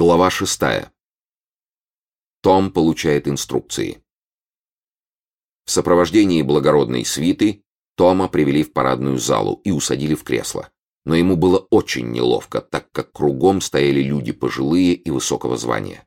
Глава шестая. Том получает инструкции. В сопровождении благородной свиты Тома привели в парадную залу и усадили в кресло. Но ему было очень неловко, так как кругом стояли люди пожилые и высокого звания.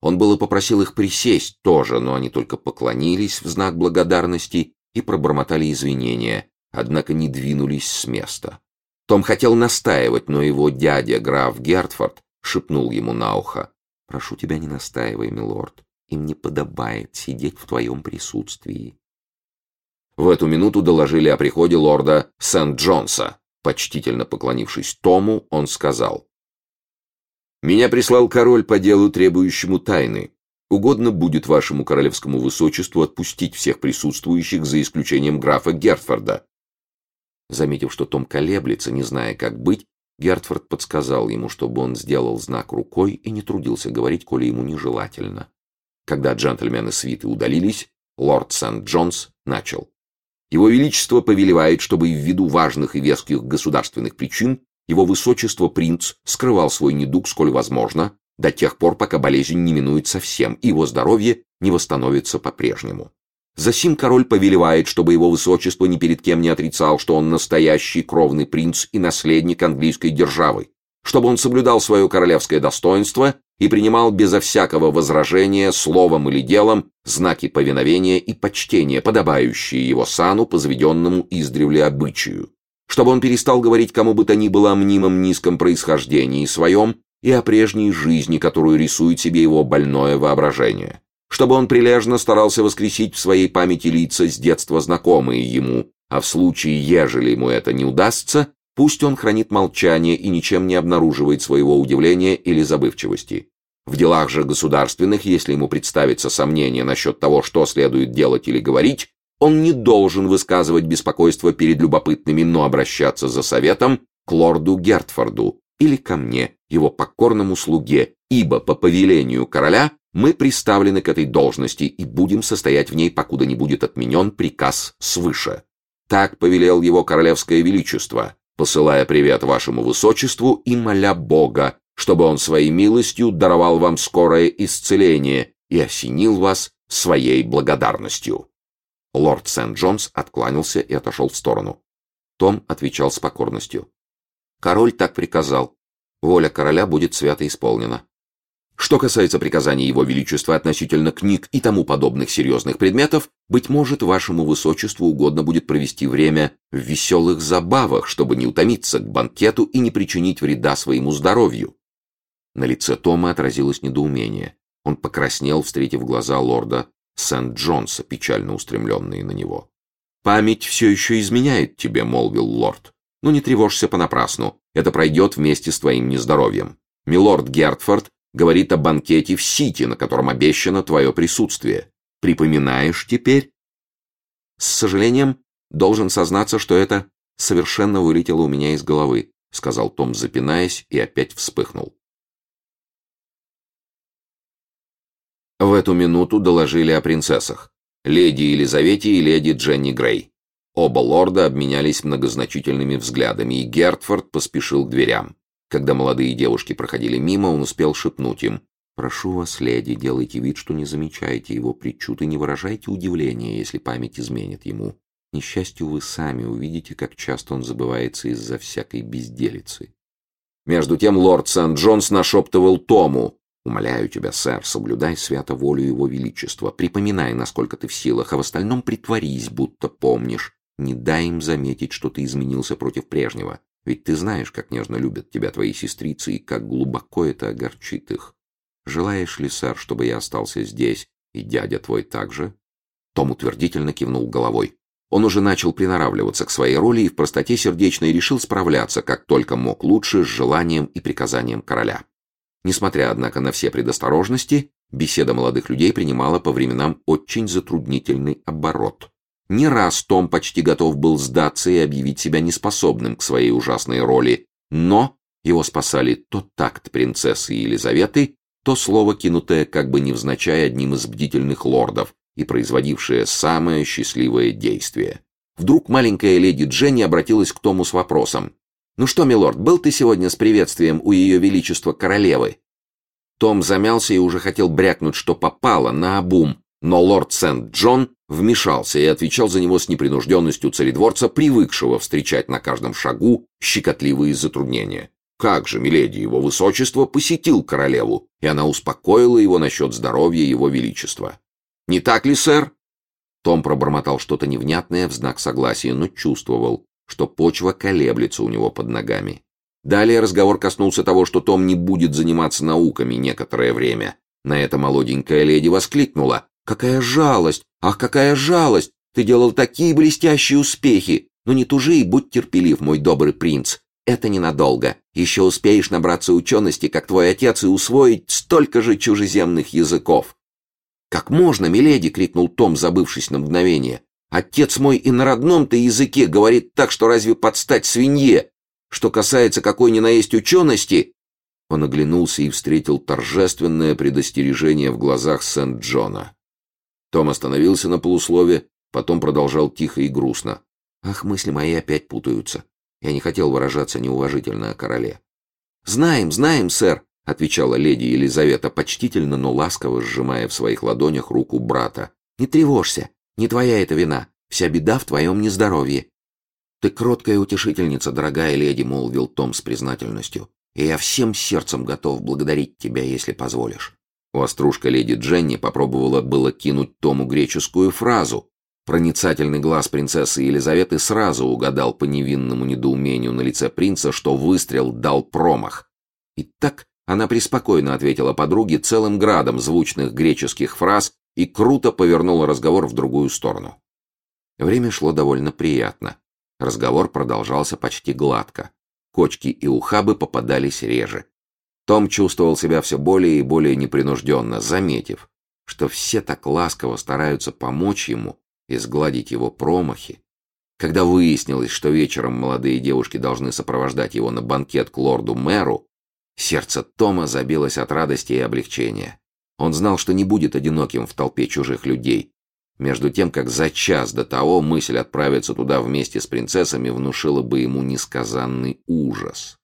Он было попросил их присесть тоже, но они только поклонились в знак благодарности и пробормотали извинения, однако не двинулись с места. Том хотел настаивать, но его дядя, граф Гертфорд, шепнул ему на ухо. «Прошу тебя, не настаивай, милорд. Им не подобает сидеть в твоем присутствии». В эту минуту доложили о приходе лорда Сент-Джонса. Почтительно поклонившись Тому, он сказал. «Меня прислал король по делу, требующему тайны. Угодно будет вашему королевскому высочеству отпустить всех присутствующих за исключением графа Гертфорда». Заметив, что Том колеблется, не зная, как быть, Гертфорд подсказал ему, чтобы он сделал знак рукой и не трудился говорить, коли ему нежелательно. Когда джентльмены свиты удалились, лорд Сент-Джонс начал. Его Величество повелевает, чтобы ввиду важных и веских государственных причин его Высочество принц скрывал свой недуг сколь возможно, до тех пор, пока болезнь не минует совсем, и его здоровье не восстановится по-прежнему. Засим король повелевает, чтобы его высочество ни перед кем не отрицал, что он настоящий кровный принц и наследник английской державы, чтобы он соблюдал свое королевское достоинство и принимал безо всякого возражения словом или делом знаки повиновения и почтения, подобающие его сану по заведенному издревле обычаю, чтобы он перестал говорить кому бы то ни было о мнимом низком происхождении своем и о прежней жизни, которую рисует себе его больное воображение чтобы он прилежно старался воскресить в своей памяти лица с детства знакомые ему, а в случае, ежели ему это не удастся, пусть он хранит молчание и ничем не обнаруживает своего удивления или забывчивости. В делах же государственных, если ему представится сомнение насчет того, что следует делать или говорить, он не должен высказывать беспокойство перед любопытными, но обращаться за советом к лорду Гертфорду или ко мне, его покорному слуге, ибо по повелению короля мы приставлены к этой должности и будем состоять в ней, покуда не будет отменен приказ свыше. Так повелел его королевское величество, посылая привет вашему высочеству и моля Бога, чтобы он своей милостью даровал вам скорое исцеление и осенил вас своей благодарностью. Лорд Сент-Джонс откланялся и отошел в сторону. Том отвечал с покорностью. Король так приказал. Воля короля будет свято исполнена. Что касается приказаний Его Величества относительно книг и тому подобных серьезных предметов, быть может, вашему высочеству угодно будет провести время в веселых забавах, чтобы не утомиться к банкету и не причинить вреда своему здоровью. На лице Тома отразилось недоумение. Он покраснел, встретив глаза лорда Сент-Джонса, печально устремленные на него. «Память все еще изменяет тебе», — молвил лорд. «Но не тревожься понапрасну. Это пройдет вместе с твоим нездоровьем. Милорд Гертфорд говорит о банкете в Сити, на котором обещано твое присутствие. Припоминаешь теперь? С сожалением, должен сознаться, что это совершенно вылетело у меня из головы, сказал Том, запинаясь, и опять вспыхнул. В эту минуту доложили о принцессах. Леди Елизавете и леди Дженни Грей. Оба лорда обменялись многозначительными взглядами, и Гертфорд поспешил к дверям. Когда молодые девушки проходили мимо, он успел шепнуть им. «Прошу вас, леди, делайте вид, что не замечаете его причуд и не выражайте удивления, если память изменит ему. Несчастью, вы сами увидите, как часто он забывается из-за всякой безделицы». Между тем лорд Сент-Джонс нашептывал Тому. «Умоляю тебя, сэр, соблюдай свято волю его величества. Припоминай, насколько ты в силах, а в остальном притворись, будто помнишь. Не дай им заметить, что ты изменился против прежнего. Ведь ты знаешь, как нежно любят тебя твои сестрицы и как глубоко это огорчит их. Желаешь ли, сэр, чтобы я остался здесь, и дядя твой также?» Том утвердительно кивнул головой. Он уже начал приноравливаться к своей роли и в простоте сердечной решил справляться, как только мог лучше, с желанием и приказанием короля. Несмотря, однако, на все предосторожности, беседа молодых людей принимала по временам очень затруднительный оборот. Не раз Том почти готов был сдаться и объявить себя неспособным к своей ужасной роли, но его спасали то такт принцессы Елизаветы, то слово, кинутое как бы невзначай одним из бдительных лордов и производившее самое счастливое действие. Вдруг маленькая леди Дженни обратилась к Тому с вопросом. «Ну что, милорд, был ты сегодня с приветствием у ее величества королевы?» Том замялся и уже хотел брякнуть, что попало, на обум, но лорд Сент-Джон вмешался и отвечал за него с непринужденностью царедворца, привыкшего встречать на каждом шагу щекотливые затруднения. Как же, миледи, его высочество посетил королеву, и она успокоила его насчет здоровья его величества. «Не так ли, сэр?» Том пробормотал что-то невнятное в знак согласия, но чувствовал, что почва колеблется у него под ногами. Далее разговор коснулся того, что Том не будет заниматься науками некоторое время. На это молоденькая леди воскликнула. «Какая жалость! Ах, какая жалость! Ты делал такие блестящие успехи! Но не тужи и будь терпелив, мой добрый принц. Это ненадолго. Еще успеешь набраться учености, как твой отец, и усвоить столько же чужеземных языков». «Как можно, миледи!» — крикнул Том, забывшись на мгновение. «Отец мой и на родном-то языке говорит так, что разве подстать свинье? Что касается какой ни на есть учености...» Он оглянулся и встретил торжественное предостережение в глазах Сент-Джона. Том остановился на полуслове, потом продолжал тихо и грустно. «Ах, мысли мои опять путаются. Я не хотел выражаться неуважительно о короле». «Знаем, знаем, сэр», — отвечала леди Елизавета, почтительно, но ласково сжимая в своих ладонях руку брата. «Не тревожься, не твоя это вина. Вся беда в твоем нездоровье. «Ты кроткая утешительница, дорогая леди», — молвил Том с признательностью. «И я всем сердцем готов благодарить тебя, если позволишь». Острушка леди Дженни попробовала было кинуть Тому греческую фразу. Проницательный глаз принцессы Елизаветы сразу угадал по невинному недоумению на лице принца, что выстрел дал промах. И так она преспокойно ответила подруге целым градом звучных греческих фраз и круто повернула разговор в другую сторону. Время шло довольно приятно. Разговор продолжался почти гладко. Кочки и ухабы попадались реже. Том чувствовал себя все более и более непринужденно, заметив, что все так ласково стараются помочь ему и сгладить его промахи. Когда выяснилось, что вечером молодые девушки должны сопровождать его на банкет к лорду-мэру, сердце Тома забилось от радости и облегчения. Он знал, что не будет одиноким в толпе чужих людей, между тем, как за час до того мысль отправиться туда вместе с принцессами внушила бы ему несказанный ужас.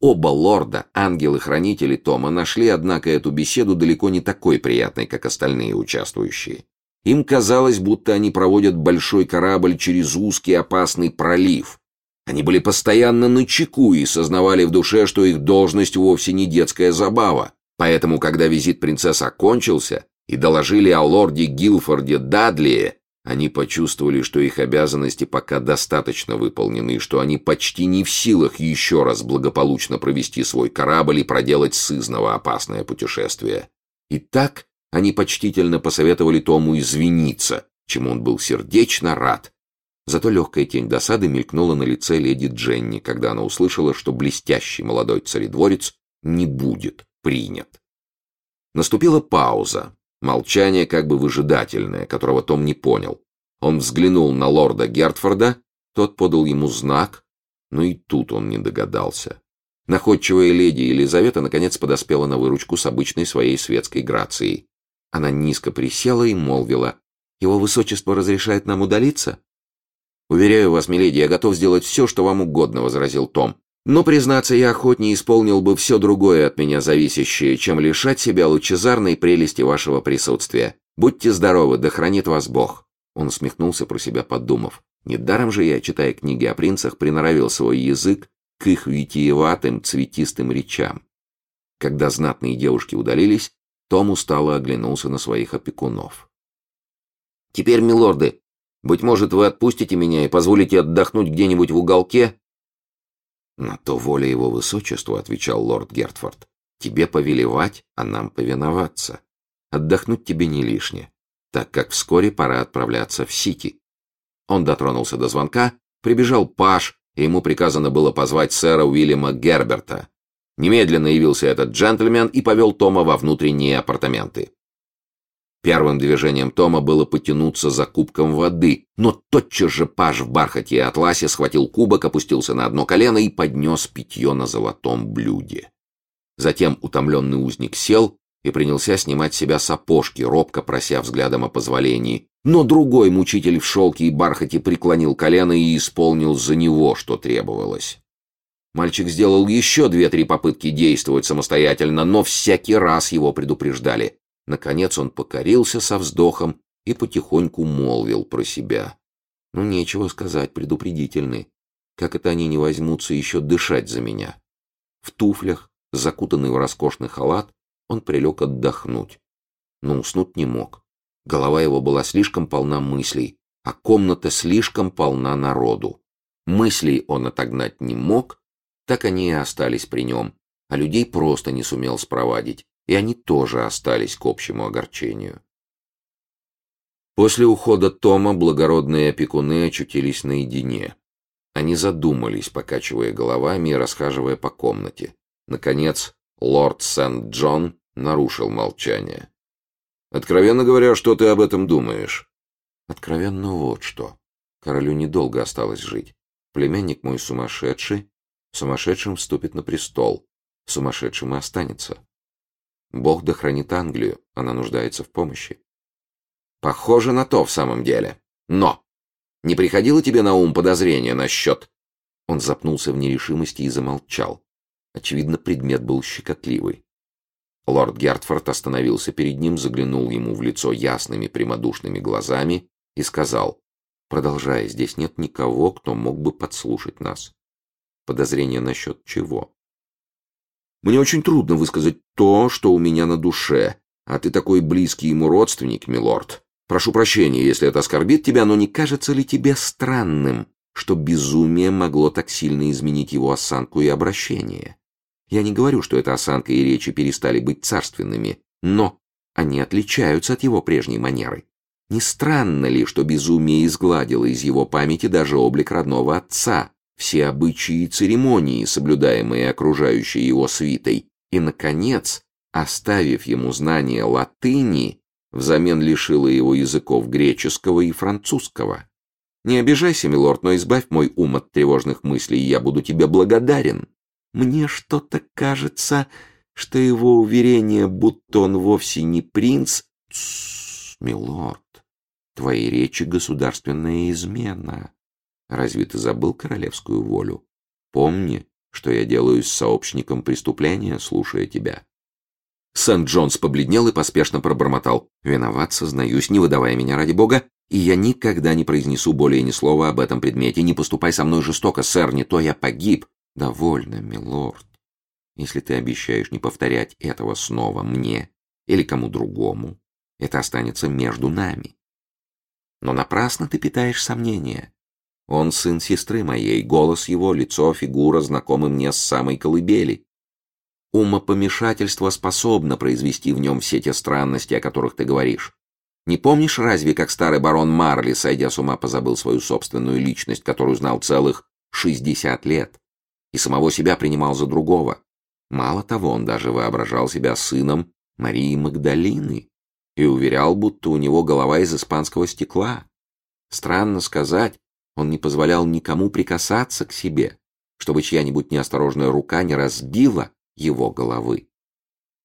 Оба лорда, ангелы-хранители Тома, нашли, однако, эту беседу далеко не такой приятной, как остальные участвующие. Им казалось, будто они проводят большой корабль через узкий опасный пролив. Они были постоянно на чеку и сознавали в душе, что их должность вовсе не детская забава. Поэтому, когда визит принцесс окончился, и доложили о лорде Гилфорде Дадли, они почувствовали, что их обязанности пока достаточно выполнены, что они почти не в силах еще раз благополучно провести свой корабль и проделать сызново опасное путешествие. И так они почтительно посоветовали Тому извиниться, чему он был сердечно рад. Зато легкая тень досады мелькнула на лице леди Дженни, когда она услышала, что блестящий молодой царедворец не будет принят. Наступила пауза, Молчание как бы выжидательное, которого Том не понял. Он взглянул на лорда Гертфорда, тот подал ему знак, но и тут он не догадался. Находчивая леди Елизавета наконец подоспела на выручку с обычной своей светской грацией. Она низко присела и молвила. «Его высочество разрешает нам удалиться?» «Уверяю вас, миледи, я готов сделать все, что вам угодно», — возразил Том. Но, признаться, я охотнее исполнил бы все другое от меня зависящее, чем лишать себя лучезарной прелести вашего присутствия. Будьте здоровы, да хранит вас Бог. Он усмехнулся про себя, подумав. Недаром же я, читая книги о принцах, приноровил свой язык к их витиеватым, цветистым речам. Когда знатные девушки удалились, Том устало оглянулся на своих опекунов. «Теперь, милорды, быть может, вы отпустите меня и позволите отдохнуть где-нибудь в уголке?» «На то воля его высочества», — отвечал лорд Гертфорд. «Тебе повелевать, а нам повиноваться. Отдохнуть тебе не лишне, так как вскоре пора отправляться в Сити». Он дотронулся до звонка, прибежал Паш, и ему приказано было позвать сэра Уильяма Герберта. Немедленно явился этот джентльмен и повел Тома во внутренние апартаменты. Первым движением Тома было потянуться за кубком воды, но тотчас же паж в бархате и атласе схватил кубок, опустился на одно колено и поднес питье на золотом блюде. Затем утомленный узник сел и принялся снимать с себя сапожки, робко прося взглядом о позволении. Но другой мучитель в шелке и бархате преклонил колено и исполнил за него, что требовалось. Мальчик сделал еще две-три попытки действовать самостоятельно, но всякий раз его предупреждали. Наконец он покорился со вздохом и потихоньку молвил про себя. Ну, нечего сказать, предупредительны. Как это они не возьмутся еще дышать за меня? В туфлях, закутанный в роскошный халат, он прилег отдохнуть. Но уснуть не мог. Голова его была слишком полна мыслей, а комната слишком полна народу. Мыслей он отогнать не мог, так они и остались при нем, а людей просто не сумел спровадить, и они тоже остались к общему огорчению. После ухода Тома благородные опекуны очутились наедине. Они задумались, покачивая головами и расхаживая по комнате. Наконец, лорд Сент-Джон нарушил молчание. «Откровенно говоря, что ты об этом думаешь?» «Откровенно вот что. Королю недолго осталось жить. Племянник мой сумасшедший, сумасшедшим вступит на престол, сумасшедшим и останется. Бог да хранит Англию, она нуждается в помощи. Похоже на то в самом деле. Но! Не приходило тебе на ум подозрение насчет... Он запнулся в нерешимости и замолчал. Очевидно, предмет был щекотливый. Лорд Гертфорд остановился перед ним, заглянул ему в лицо ясными прямодушными глазами и сказал, продолжая, здесь нет никого, кто мог бы подслушать нас. Подозрение насчет чего? Мне очень трудно высказать то, что у меня на душе, а ты такой близкий ему родственник, милорд. Прошу прощения, если это оскорбит тебя, но не кажется ли тебе странным, что безумие могло так сильно изменить его осанку и обращение? Я не говорю, что эта осанка и речи перестали быть царственными, но они отличаются от его прежней манеры. Не странно ли, что безумие изгладило из его памяти даже облик родного отца, все обычаи и церемонии, соблюдаемые окружающей его свитой, и, наконец, оставив ему знание латыни, взамен лишила его языков греческого и французского. Не обижайся, милорд, но избавь мой ум от тревожных мыслей, я буду тебе благодарен. Мне что-то кажется, что его уверение, будто он вовсе не принц... Тссс, милорд, твои речи государственная измена. Разве ты забыл королевскую волю? Помни, что я делаю с сообщником преступления, слушая тебя. Сент-Джонс побледнел и поспешно пробормотал. «Виноват, сознаюсь, не выдавая меня ради бога, и я никогда не произнесу более ни слова об этом предмете. Не поступай со мной жестоко, сэр, не то я погиб». «Довольно, милорд. Если ты обещаешь не повторять этого снова мне или кому другому, это останется между нами. Но напрасно ты питаешь сомнения. Он сын сестры моей, голос его, лицо, фигура знакомы мне с самой колыбели. Умопомешательство способно произвести в нем все те странности, о которых ты говоришь. Не помнишь разве, как старый барон Марли, сойдя с ума, позабыл свою собственную личность, которую знал целых шестьдесят лет, и самого себя принимал за другого? Мало того, он даже воображал себя сыном Марии Магдалины и уверял, будто у него голова из испанского стекла. Странно сказать, он не позволял никому прикасаться к себе, чтобы чья-нибудь неосторожная рука не разбила его головы.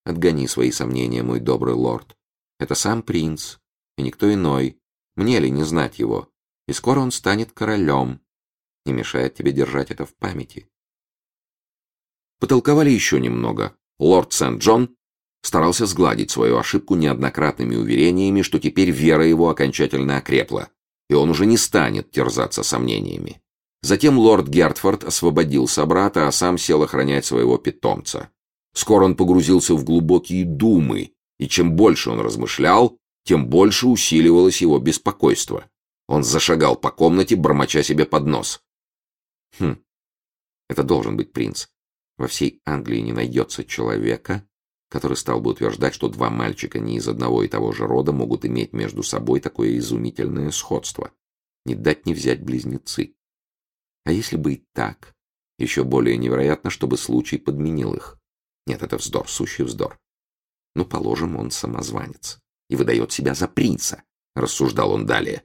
Отгони свои сомнения, мой добрый лорд. Это сам принц, и никто иной. Мне ли не знать его? И скоро он станет королем. Не мешает тебе держать это в памяти. Потолковали еще немного. Лорд Сент-Джон старался сгладить свою ошибку неоднократными уверениями, что теперь вера его окончательно окрепла, и он уже не станет терзаться сомнениями. Затем лорд Гертфорд освободил собрата, а сам сел охранять своего питомца. Скоро он погрузился в глубокие думы, и чем больше он размышлял, тем больше усиливалось его беспокойство. Он зашагал по комнате, бормоча себе под нос. Хм, это должен быть принц. Во всей Англии не найдется человека, который стал бы утверждать, что два мальчика не из одного и того же рода могут иметь между собой такое изумительное сходство. Не дать не взять близнецы. А если бы и так? Еще более невероятно, чтобы случай подменил их. Нет, это вздор, сущий вздор. Ну, положим, он самозванец и выдает себя за принца, рассуждал он далее.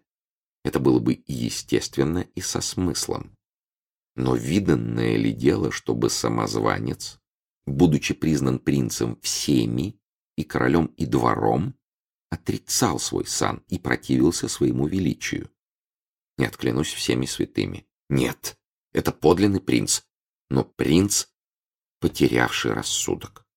Это было бы и естественно, и со смыслом. Но виданное ли дело, чтобы самозванец, будучи признан принцем всеми, и королем, и двором, отрицал свой сан и противился своему величию? Нет, клянусь всеми святыми. Нет, это подлинный принц. но принц, потерявший рассудок.